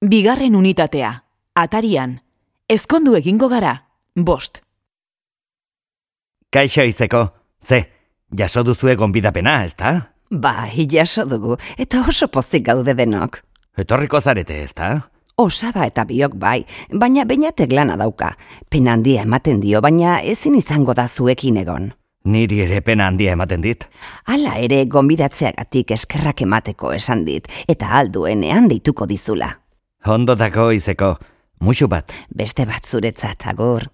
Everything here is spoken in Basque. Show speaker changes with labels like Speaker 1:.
Speaker 1: Bigarren unitatea, atarian, ezkondu egingo gara, bost.
Speaker 2: Kaixo izeko, ze, jaso duzue gonbidapena, ezta?
Speaker 3: Bai, jaso dugu, eta oso pozik gaude denok.
Speaker 2: Etorriko zarete, ezta?
Speaker 3: Osaba eta biok bai, baina bainatek lana dauka. Pena handia ematen dio, baina ezin izango da zuekin egon.
Speaker 2: Niri ere pena handia ematen dit.
Speaker 3: Hala ere, gonbidatzeagatik eskerrak emateko esan dit, eta alduenean deituko dizula.
Speaker 2: Ondo dako izeko, musu bat.
Speaker 3: Beste bat zuretzat, agur.